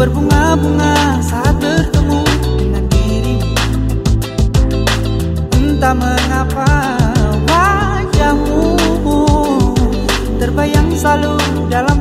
berbunga-bunga saat bertemu dengan dirimu. Entah mengapa wajahmu terbayang selalu dalam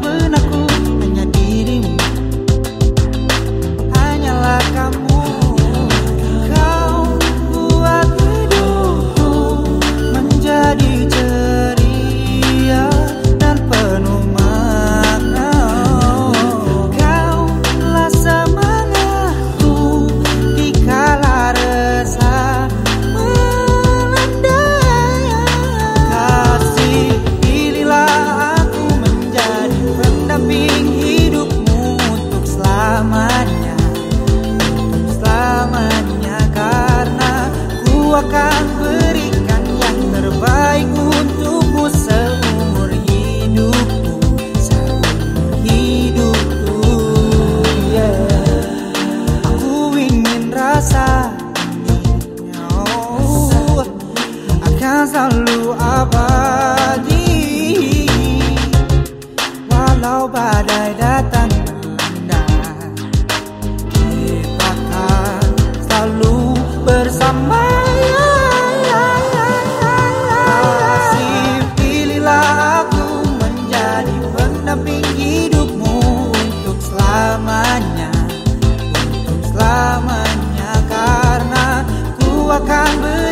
akan